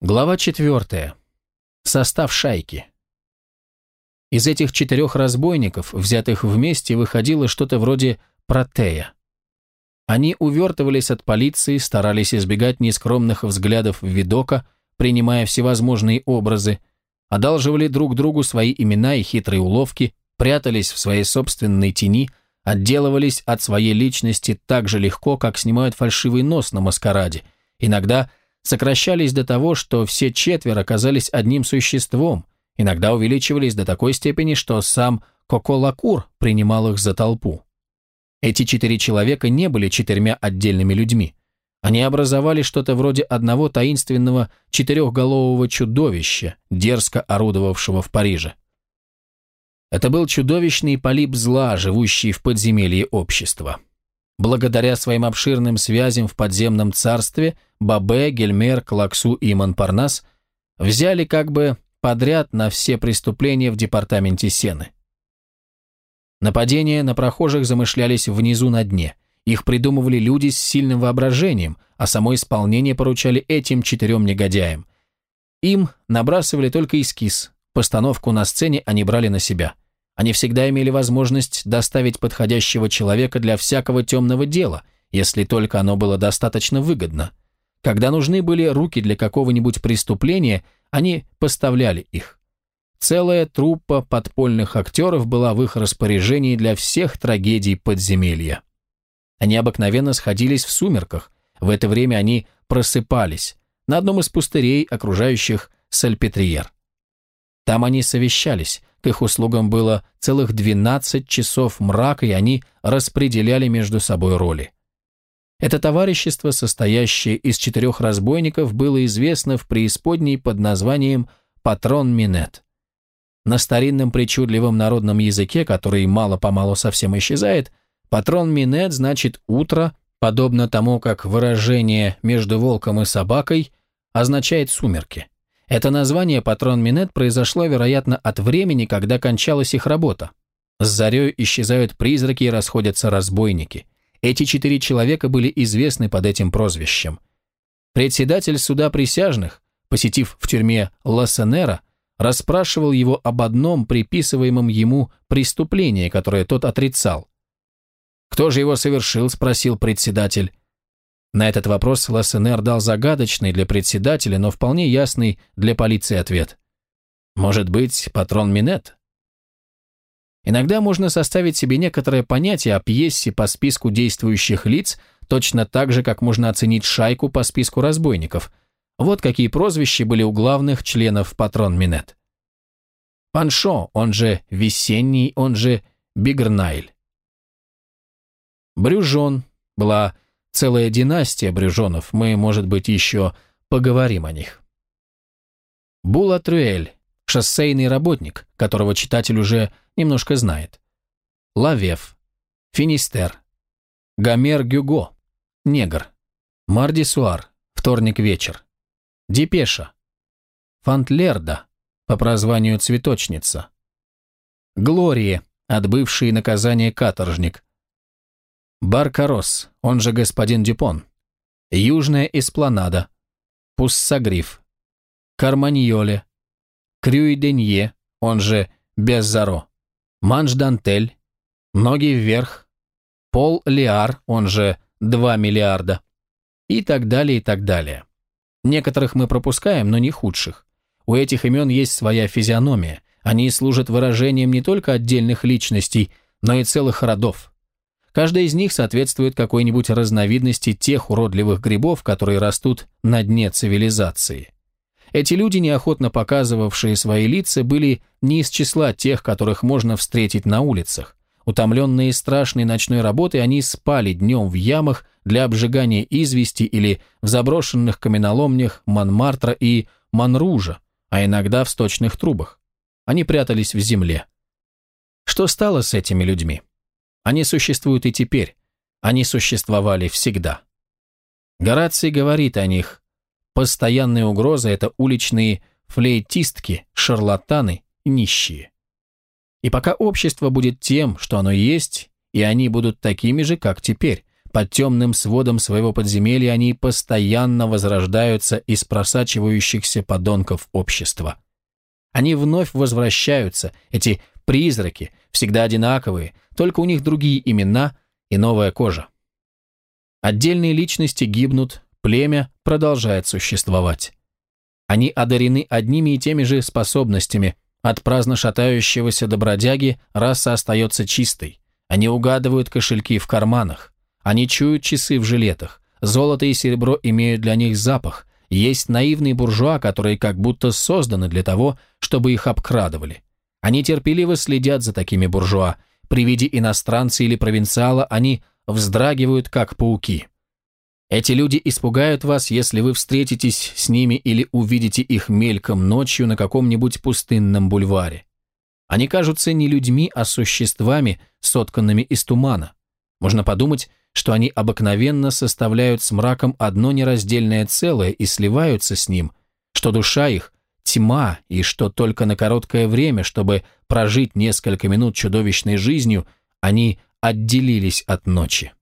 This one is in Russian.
Глава 4. Состав шайки. Из этих четырех разбойников, взятых вместе, выходило что-то вроде протея. Они увертывались от полиции, старались избегать нескромных взглядов видока, принимая всевозможные образы, одалживали друг другу свои имена и хитрые уловки, прятались в своей собственной тени, отделывались от своей личности так же легко, как снимают фальшивый нос на маскараде, иногда – сокращались до того, что все четверо оказались одним существом, иногда увеличивались до такой степени, что сам Коко-Лакур принимал их за толпу. Эти четыре человека не были четырьмя отдельными людьми. Они образовали что-то вроде одного таинственного четырехголового чудовища, дерзко орудовавшего в Париже. Это был чудовищный полип зла, живущий в подземелье общества. Благодаря своим обширным связям в подземном царстве Бабе, Гельмер, Клаксу и Монпарнас взяли как бы подряд на все преступления в департаменте Сены. Нападения на прохожих замышлялись внизу на дне. Их придумывали люди с сильным воображением, а само исполнение поручали этим четырем негодяям. Им набрасывали только эскиз, постановку на сцене они брали на себя – они всегда имели возможность доставить подходящего человека для всякого темного дела, если только оно было достаточно выгодно. Когда нужны были руки для какого-нибудь преступления, они поставляли их. Целая труппа подпольных актеров была в их распоряжении для всех трагедий подземелья. Они обыкновенно сходились в сумерках, в это время они просыпались на одном из пустырей, окружающих Сальпетриер. Там они совещались, к их услугам было целых 12 часов мрака, и они распределяли между собой роли. Это товарищество, состоящее из четырех разбойников, было известно в преисподней под названием «Патрон Минет». На старинном причудливом народном языке, который мало-помалу совсем исчезает, «Патрон Минет» значит «утро», подобно тому, как выражение «между волком и собакой» означает «сумерки». Это название «Патрон Минет» произошло, вероятно, от времени, когда кончалась их работа. С зарей исчезают призраки и расходятся разбойники. Эти четыре человека были известны под этим прозвищем. Председатель суда присяжных, посетив в тюрьме Лассенера, расспрашивал его об одном приписываемом ему преступлении, которое тот отрицал. «Кто же его совершил?» – спросил председатель. На этот вопрос Лассенер дал загадочный для председателя, но вполне ясный для полиции ответ. Может быть, патрон Минет? Иногда можно составить себе некоторое понятие о пьесе по списку действующих лиц, точно так же, как можно оценить шайку по списку разбойников. Вот какие прозвища были у главных членов патрон Минет. Паншо, он же Весенний, он же Бигрнайль. Брюжон была целая династия брюжонов, мы, может быть, еще поговорим о них. Булатрюэль, шоссейный работник, которого читатель уже немножко знает. Лавев, Финистер, Гомер Гюго, негр, Мардисуар, вторник вечер, Депеша, Фантлерда, по прозванию цветочница, Глория, отбывший наказание каторжник, Баркарос, он же господин Дюпон. Южная Эспланада. Пуссагриф. Карманьоле. Крюйденье, он же Беззаро. Манш-Дантель. Ноги вверх. Пол Лиар, он же 2 миллиарда. И так далее, и так далее. Некоторых мы пропускаем, но не худших. У этих имен есть своя физиономия. Они служат выражением не только отдельных личностей, но и целых родов. Каждая из них соответствует какой-нибудь разновидности тех уродливых грибов, которые растут на дне цивилизации. Эти люди, неохотно показывавшие свои лица, были не из числа тех, которых можно встретить на улицах. Утомленные страшной ночной работой, они спали днем в ямах для обжигания извести или в заброшенных каменоломнях Монмартра и Монружа, а иногда в сточных трубах. Они прятались в земле. Что стало с этими людьми? Они существуют и теперь. Они существовали всегда. Гораций говорит о них. Постоянная угроза – это уличные флейтистки, шарлатаны, нищие. И пока общество будет тем, что оно есть, и они будут такими же, как теперь, под темным сводом своего подземелья они постоянно возрождаются из просачивающихся подонков общества. Они вновь возвращаются, эти призраки, всегда одинаковые, только у них другие имена и новая кожа. Отдельные личности гибнут, племя продолжает существовать. Они одарены одними и теми же способностями. От праздно шатающегося до бродяги раса остается чистой. Они угадывают кошельки в карманах. Они чуют часы в жилетах. Золото и серебро имеют для них запах. Есть наивные буржуа, которые как будто созданы для того, чтобы их обкрадывали. Они терпеливо следят за такими буржуа. При виде иностранца или провинциала они вздрагивают, как пауки. Эти люди испугают вас, если вы встретитесь с ними или увидите их мельком ночью на каком-нибудь пустынном бульваре. Они кажутся не людьми, а существами, сотканными из тумана. Можно подумать, что они обыкновенно составляют с мраком одно нераздельное целое и сливаются с ним, что душа их – тьма, и что только на короткое время, чтобы прожить несколько минут чудовищной жизнью, они отделились от ночи.